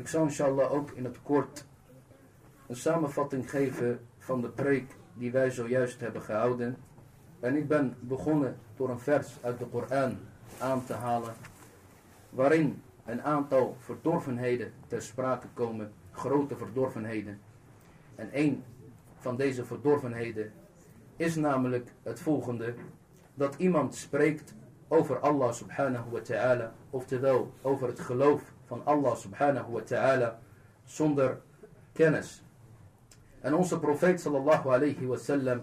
Ik zal inshallah ook in het kort een samenvatting geven van de preek die wij zojuist hebben gehouden. En ik ben begonnen door een vers uit de Koran aan te halen, waarin een aantal verdorvenheden ter sprake komen, grote verdorvenheden. En een van deze verdorvenheden is namelijk het volgende, dat iemand spreekt over Allah subhanahu wa ta'ala, oftewel over het geloof van Allah subhanahu wa ta'ala, zonder kennis. En onze profeet sallallahu alayhi wa sallam,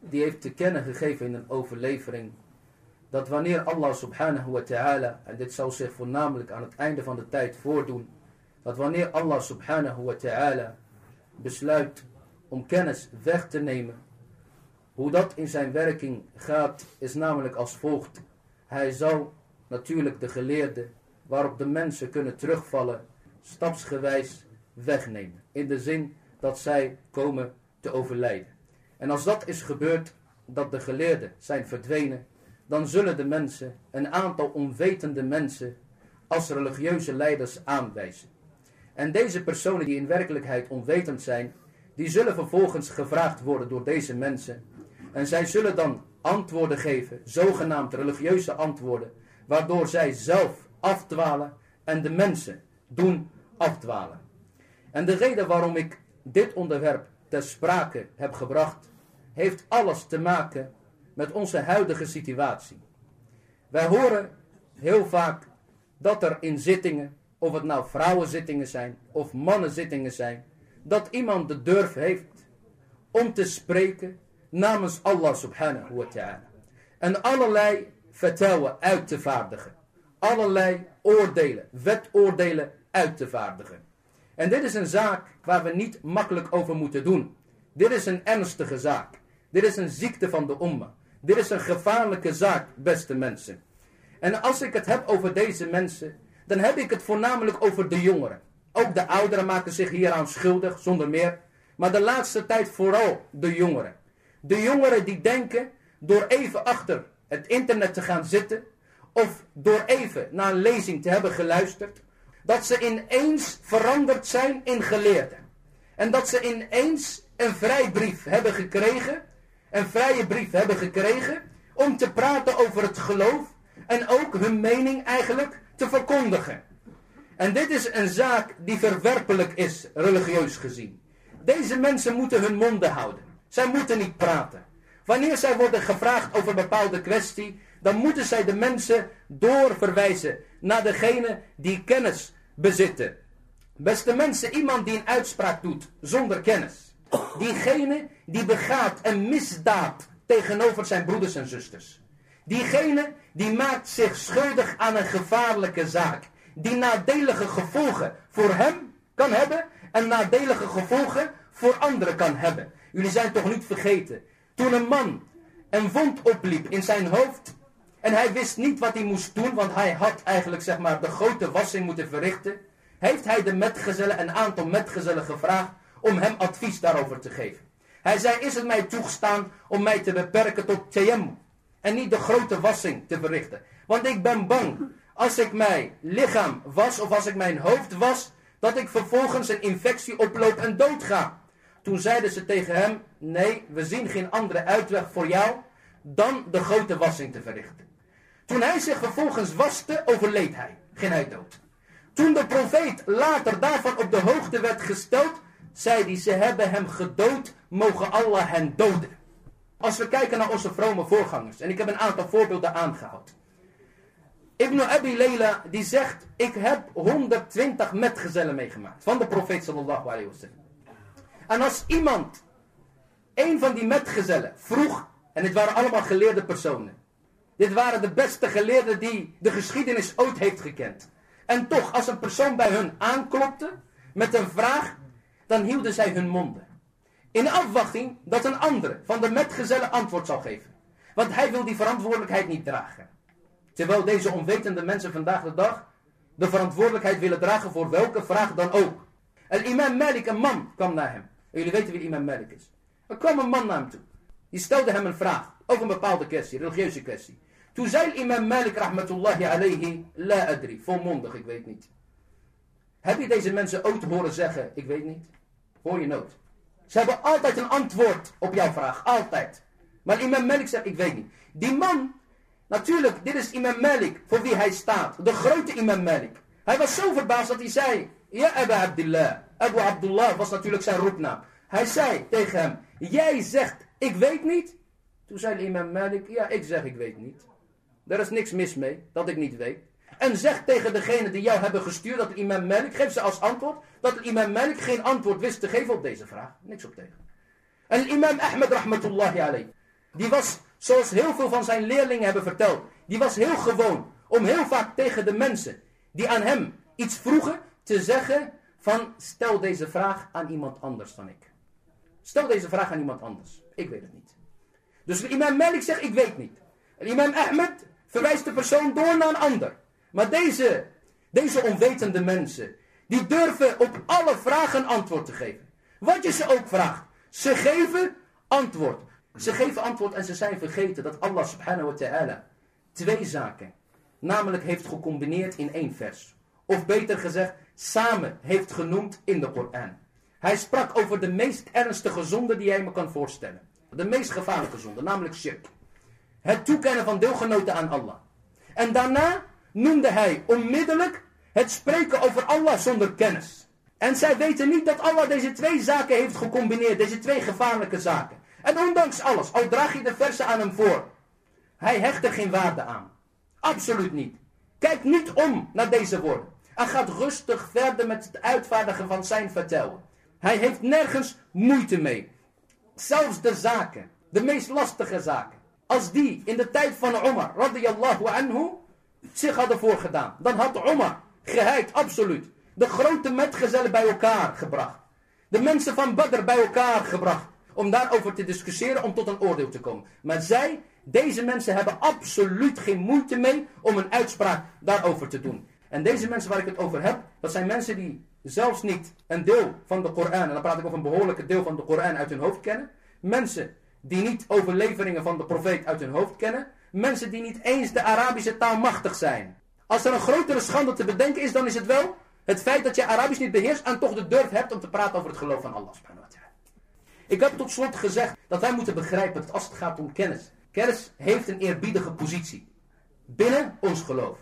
die heeft te kennen gegeven in een overlevering, dat wanneer Allah subhanahu wa ta'ala, en dit zal zich voornamelijk aan het einde van de tijd voordoen, dat wanneer Allah subhanahu wa ta'ala besluit om kennis weg te nemen, hoe dat in zijn werking gaat, is namelijk als volgt. Hij zal natuurlijk de geleerde waarop de mensen kunnen terugvallen, stapsgewijs wegnemen. In de zin dat zij komen te overlijden. En als dat is gebeurd, dat de geleerden zijn verdwenen, dan zullen de mensen een aantal onwetende mensen als religieuze leiders aanwijzen. En deze personen die in werkelijkheid onwetend zijn, die zullen vervolgens gevraagd worden door deze mensen. En zij zullen dan antwoorden geven, zogenaamd religieuze antwoorden, waardoor zij zelf afdwalen en de mensen doen afdwalen. En de reden waarom ik dit onderwerp ter sprake heb gebracht, heeft alles te maken met onze huidige situatie. Wij horen heel vaak dat er in zittingen, of het nou vrouwenzittingen zijn of mannenzittingen zijn, dat iemand de durf heeft om te spreken namens Allah subhanahu wa ta'ala. En allerlei vertellen uit te vaardigen. Allerlei oordelen, wetoordelen uit te vaardigen. En dit is een zaak waar we niet makkelijk over moeten doen. Dit is een ernstige zaak. Dit is een ziekte van de umma. Dit is een gevaarlijke zaak, beste mensen. En als ik het heb over deze mensen, dan heb ik het voornamelijk over de jongeren. Ook de ouderen maken zich hieraan schuldig, zonder meer. Maar de laatste tijd vooral de jongeren. De jongeren die denken door even achter het internet te gaan zitten, of door even naar een lezing te hebben geluisterd, dat ze ineens veranderd zijn in geleerden. En dat ze ineens een vrijbrief hebben gekregen, een vrije brief hebben gekregen, om te praten over het geloof en ook hun mening eigenlijk te verkondigen. En dit is een zaak die verwerpelijk is, religieus gezien. Deze mensen moeten hun monden houden. Zij moeten niet praten. Wanneer zij worden gevraagd over bepaalde kwestie, dan moeten zij de mensen doorverwijzen naar degene die kennis bezitten. Beste mensen, iemand die een uitspraak doet zonder kennis. Diegene die begaat een misdaad tegenover zijn broeders en zusters. Diegene die maakt zich schuldig aan een gevaarlijke zaak. Die nadelige gevolgen voor hem kan hebben en nadelige gevolgen voor anderen kan hebben. Jullie zijn toch niet vergeten. Toen een man een wond opliep in zijn hoofd en hij wist niet wat hij moest doen, want hij had eigenlijk zeg maar de grote wassing moeten verrichten. Heeft hij de metgezellen, een aantal metgezellen gevraagd om hem advies daarover te geven. Hij zei, is het mij toegestaan om mij te beperken tot tayammum en niet de grote wassing te verrichten. Want ik ben bang, als ik mijn lichaam was of als ik mijn hoofd was, dat ik vervolgens een infectie oploop en doodga. Toen zeiden ze tegen hem, nee, we zien geen andere uitweg voor jou dan de grote wassing te verrichten. Toen hij zich vervolgens waste, overleed hij. Ging hij dood. Toen de profeet later daarvan op de hoogte werd gesteld, zei hij, ze hebben hem gedood, mogen Allah hen doden. Als we kijken naar onze vrome voorgangers, en ik heb een aantal voorbeelden aangehaald. Ibn Abi Layla, die zegt, ik heb 120 metgezellen meegemaakt van de profeet sallallahu alayhi wasallam. En als iemand, een van die metgezellen, vroeg, en dit waren allemaal geleerde personen, dit waren de beste geleerden die de geschiedenis ooit heeft gekend. En toch, als een persoon bij hun aanklopte met een vraag, dan hielden zij hun monden. In afwachting dat een andere van de metgezellen antwoord zal geven. Want hij wil die verantwoordelijkheid niet dragen. Terwijl deze onwetende mensen vandaag de dag de verantwoordelijkheid willen dragen voor welke vraag dan ook. En imam Malik, een man, kwam naar hem. En jullie weten wie imam Malik is. Er kwam een man naar hem toe. Die stelde hem een vraag over een bepaalde kwestie, religieuze kwestie. Toen zei imam Malik rahmatullahi alayhi, la adri, volmondig, ik weet niet. Heb je deze mensen ooit horen zeggen, ik weet niet? Hoor je nooit. Ze hebben altijd een antwoord op jouw vraag. Altijd. Maar imam Malik zegt, ik weet niet. Die man, natuurlijk, dit is imam Malik, voor wie hij staat. De grote imam Malik. Hij was zo verbaasd dat hij zei, ja Abu Abdullah. Abu Abdullah was natuurlijk zijn roepnaam. Hij zei tegen hem, jij zegt, ik weet niet. Toen zei imam Malik, ja, ik zeg, ik weet niet. Er is niks mis mee, dat ik niet weet. En zeg tegen degene die jou hebben gestuurd, dat imam Malik, geef ze als antwoord, dat imam Malik geen antwoord wist te geven op deze vraag. Niks op tegen. En imam Ahmed rahmatullahi alayhi, die was, zoals heel veel van zijn leerlingen hebben verteld, die was heel gewoon om heel vaak tegen de mensen die aan hem iets vroegen, te zeggen van stel deze vraag aan iemand anders dan ik. Stel deze vraag aan iemand anders. Ik weet het niet. Dus imam Malik zegt ik weet niet. Imam Ahmed verwijst de persoon door naar een ander. Maar deze, deze onwetende mensen, die durven op alle vragen antwoord te geven. Wat je ze ook vraagt. Ze geven antwoord. Ze geven antwoord en ze zijn vergeten dat Allah subhanahu wa ta'ala twee zaken namelijk heeft gecombineerd in één vers. Of beter gezegd, samen heeft genoemd in de Koran. Hij sprak over de meest ernstige zonde die jij me kan voorstellen. De meest gevaarlijke zonde, namelijk shirk. Het toekennen van deelgenoten aan Allah. En daarna noemde hij onmiddellijk het spreken over Allah zonder kennis. En zij weten niet dat Allah deze twee zaken heeft gecombineerd, deze twee gevaarlijke zaken. En ondanks alles, al draag je de versen aan hem voor, hij hecht er geen waarde aan. Absoluut niet. Kijk niet om naar deze woorden. Hij gaat rustig verder met het uitvaardigen van zijn vertellen. Hij heeft nergens moeite mee. Zelfs de zaken, de meest lastige zaken. Als die in de tijd van Omar, radiyallahu anhu, zich hadden voorgedaan. Dan had Omar geheid, absoluut. De grote metgezellen bij elkaar gebracht. De mensen van Badr bij elkaar gebracht. Om daarover te discussiëren, om tot een oordeel te komen. Maar zij deze mensen hebben absoluut geen moeite mee om een uitspraak daarover te doen. En deze mensen waar ik het over heb, dat zijn mensen die zelfs niet een deel van de Koran, en dan praat ik over een behoorlijke deel van de Koran uit hun hoofd kennen. Mensen die niet overleveringen van de profeet uit hun hoofd kennen. Mensen die niet eens de Arabische taal machtig zijn. Als er een grotere schande te bedenken is, dan is het wel het feit dat je Arabisch niet beheerst en toch de durf hebt om te praten over het geloof van Allah. Ik heb tot slot gezegd dat wij moeten begrijpen dat als het gaat om kennis, Kennis heeft een eerbiedige positie. Binnen ons geloof.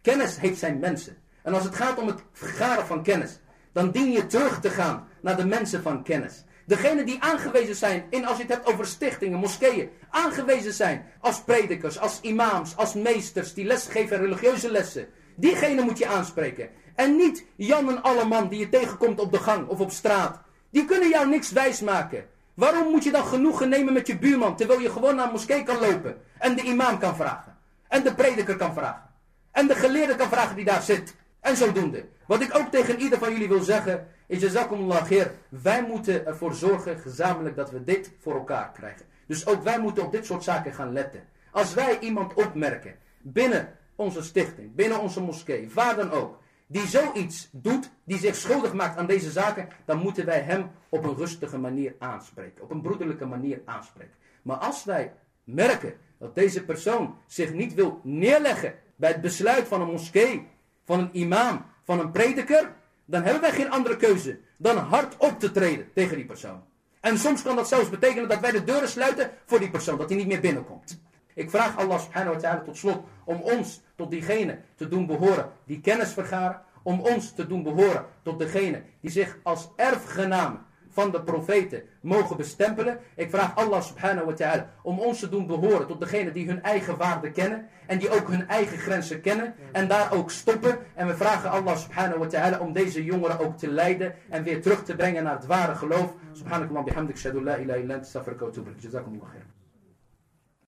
Kennis heeft zijn mensen. En als het gaat om het vergaren van kennis, dan dien je terug te gaan naar de mensen van kennis. Degenen die aangewezen zijn, in, als je het hebt over stichtingen, moskeeën, aangewezen zijn als predikers, als imams, als meesters die lesgeven religieuze lessen. Diegene moet je aanspreken. En niet Jan en alle man die je tegenkomt op de gang of op straat. Die kunnen jou niks wijsmaken. Waarom moet je dan genoegen nemen met je buurman, terwijl je gewoon naar een moskee kan lopen en de imam kan vragen, en de prediker kan vragen, en de geleerde kan vragen die daar zit, en zodoende. Wat ik ook tegen ieder van jullie wil zeggen, jazakumullah khair, wij moeten ervoor zorgen gezamenlijk dat we dit voor elkaar krijgen. Dus ook wij moeten op dit soort zaken gaan letten. Als wij iemand opmerken binnen onze stichting, binnen onze moskee, waar dan ook, die zoiets doet, die zich schuldig maakt aan deze zaken, dan moeten wij hem op een rustige manier aanspreken. Op een broederlijke manier aanspreken. Maar als wij merken dat deze persoon zich niet wil neerleggen bij het besluit van een moskee, van een imam, van een prediker, dan hebben wij geen andere keuze dan hard op te treden tegen die persoon. En soms kan dat zelfs betekenen dat wij de deuren sluiten voor die persoon, dat hij niet meer binnenkomt. Ik vraag Allah subhanahu wa ta'ala tot slot om ons tot diegene te doen behoren die kennis vergaren. Om ons te doen behoren tot degene die zich als erfgenaam van de profeten mogen bestempelen. Ik vraag Allah subhanahu wa ta'ala om ons te doen behoren tot degene die hun eigen waarde kennen. En die ook hun eigen grenzen kennen. En daar ook stoppen. En we vragen Allah subhanahu wa ta'ala om deze jongeren ook te leiden. En weer terug te brengen naar het ware geloof. Subhanakallah bihamdik shadu la ilaha illa wa.